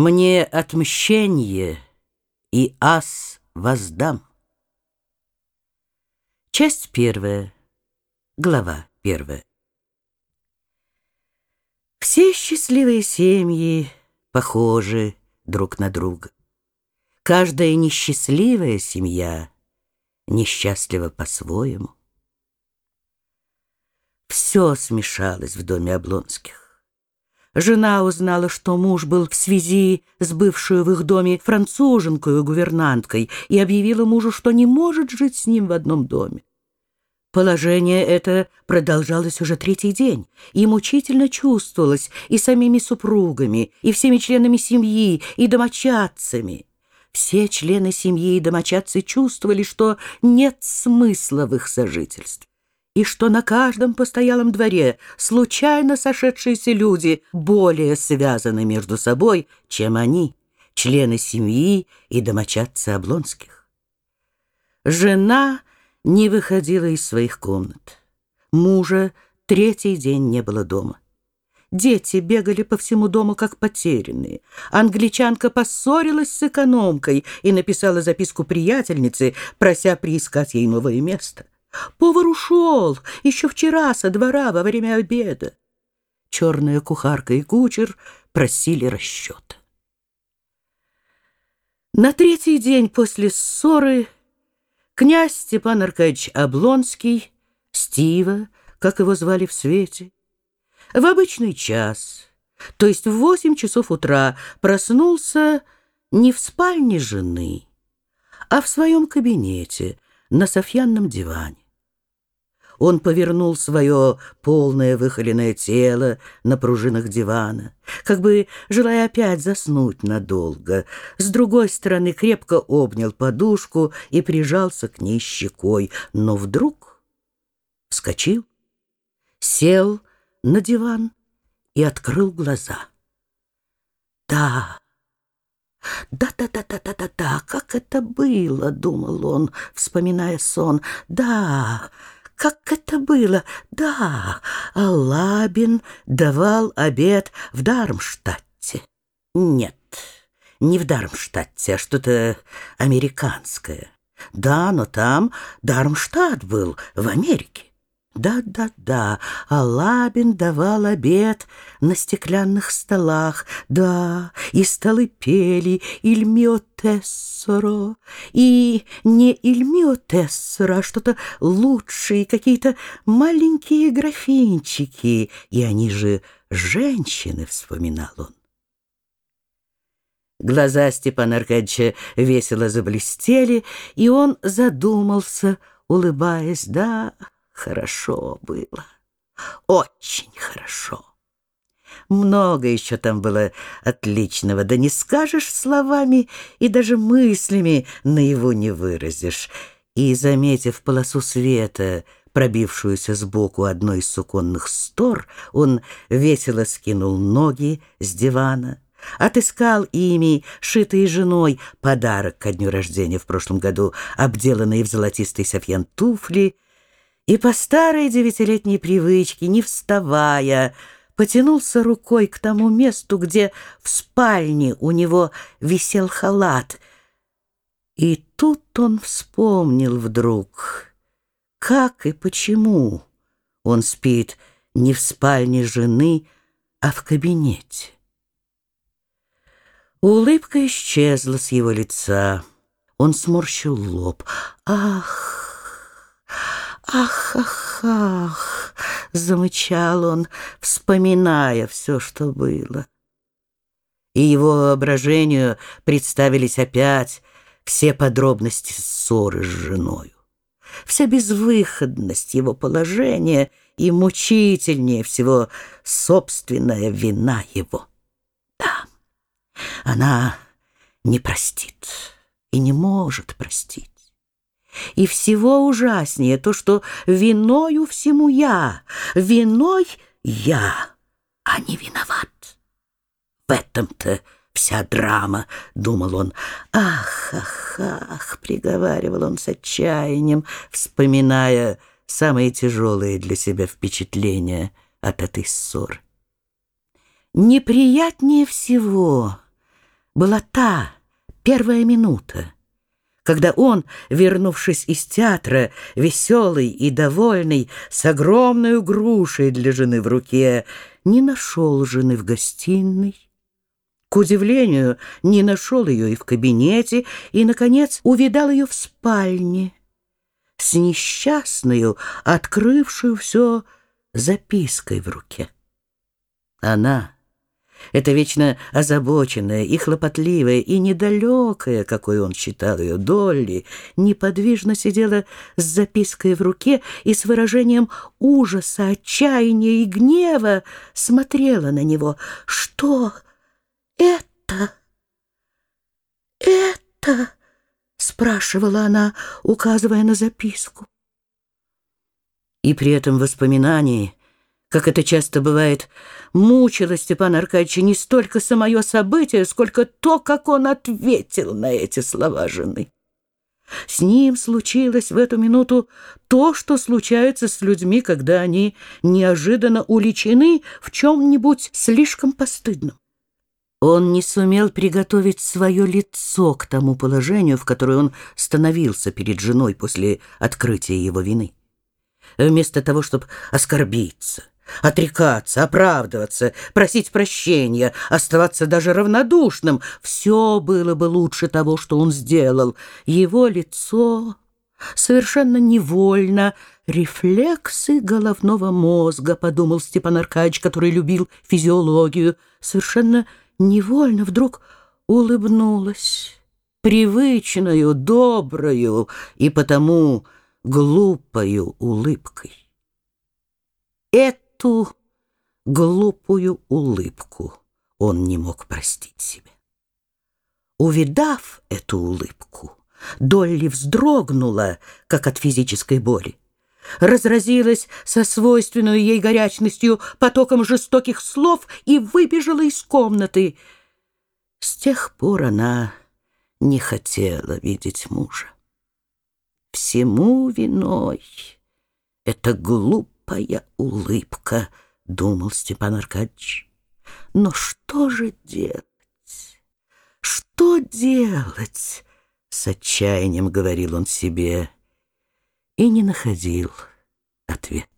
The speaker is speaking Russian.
Мне отмщение и ас воздам. Часть первая, глава первая. Все счастливые семьи похожи друг на друга. Каждая несчастливая семья несчастлива по-своему. Все смешалось в доме Облонских. Жена узнала, что муж был в связи с бывшую в их доме француженкой гувернанткой и объявила мужу, что не может жить с ним в одном доме. Положение это продолжалось уже третий день, и мучительно чувствовалось и самими супругами, и всеми членами семьи, и домочадцами. Все члены семьи и домочадцы чувствовали, что нет смысла в их сожительстве и что на каждом постоялом дворе случайно сошедшиеся люди более связаны между собой, чем они, члены семьи и домочадцы Облонских. Жена не выходила из своих комнат. Мужа третий день не было дома. Дети бегали по всему дому, как потерянные. Англичанка поссорилась с экономкой и написала записку приятельнице, прося приискать ей новое место. Повар ушел еще вчера со двора во время обеда. Черная кухарка и кучер просили расчета. На третий день после ссоры князь Степан Аркадьевич Облонский, Стива, как его звали в свете, в обычный час, то есть в восемь часов утра, проснулся не в спальне жены, а в своем кабинете на софьянном диване. Он повернул свое полное выхоленное тело на пружинах дивана, как бы желая опять заснуть надолго. С другой стороны крепко обнял подушку и прижался к ней щекой, но вдруг вскочил, сел на диван и открыл глаза. Да, да-да-да-да-да-да, как это было, думал он, вспоминая сон. Да, как это было? Да, Алабин давал обед в Дармштадте. Нет, не в Дармштадте, а что-то американское. Да, но там Дармштадт был, в Америке. Да-да-да, Алабин давал обед на стеклянных столах. Да, и столы пели «Il mio tesoro», и не «Il mio tesoro», а что-то лучшие, какие-то маленькие графинчики. И они же женщины, вспоминал он. Глаза Степана Аркадьевича весело заблестели, и он задумался, улыбаясь, да... Хорошо было, очень хорошо. Много еще там было отличного, да не скажешь словами и даже мыслями на его не выразишь. И, заметив полосу света, пробившуюся сбоку одной из суконных стор, он весело скинул ноги с дивана, отыскал ими, шитые женой, подарок ко дню рождения в прошлом году, обделанные в золотистый софьян туфли — и по старой девятилетней привычке, не вставая, потянулся рукой к тому месту, где в спальне у него висел халат. И тут он вспомнил вдруг, как и почему он спит не в спальне жены, а в кабинете. Улыбка исчезла с его лица. Он сморщил лоб. «Ах!» «Ах, ах, ах!» — замычал он, вспоминая все, что было. И его воображению представились опять все подробности ссоры с женою. Вся безвыходность его положения и мучительнее всего собственная вина его. Да, она не простит и не может простить. И всего ужаснее то, что виною всему я, виной я, а не виноват. В этом-то вся драма, — думал он. Ах, ах, ах, — приговаривал он с отчаянием, вспоминая самые тяжелые для себя впечатления от этой ссоры. Неприятнее всего была та первая минута, когда он, вернувшись из театра, веселый и довольный, с огромной грушей для жены в руке, не нашел жены в гостиной. К удивлению, не нашел ее и в кабинете, и, наконец, увидал ее в спальне, с несчастную, открывшую все запиской в руке. Она эта вечно озабоченная и хлопотливая, и недалекая, какой он считал ее, Долли, неподвижно сидела с запиской в руке и с выражением ужаса, отчаяния и гнева смотрела на него. «Что это? Это?» — спрашивала она, указывая на записку. И при этом воспоминании как это часто бывает, мучило Степана Аркадьевича не столько самое событие, сколько то, как он ответил на эти слова жены. С ним случилось в эту минуту то, что случается с людьми, когда они неожиданно уличены в чем-нибудь слишком постыдном. Он не сумел приготовить свое лицо к тому положению, в которое он становился перед женой после открытия его вины. Вместо того, чтобы оскорбиться, Отрекаться, оправдываться, просить прощения, оставаться даже равнодушным — все было бы лучше того, что он сделал. Его лицо совершенно невольно рефлексы головного мозга, подумал Степан Аркадьевич, который любил физиологию, совершенно невольно вдруг улыбнулась привычную, добрую и потому глупою улыбкой. Это Эту глупую улыбку он не мог простить себе. Увидав эту улыбку, Долли вздрогнула, как от физической боли. Разразилась со свойственной ей горячностью потоком жестоких слов и выбежала из комнаты. С тех пор она не хотела видеть мужа. Всему виной это глупо глупая улыбка, думал Степан Аркадьевич. Но что же делать? Что делать? С отчаянием говорил он себе и не находил ответ.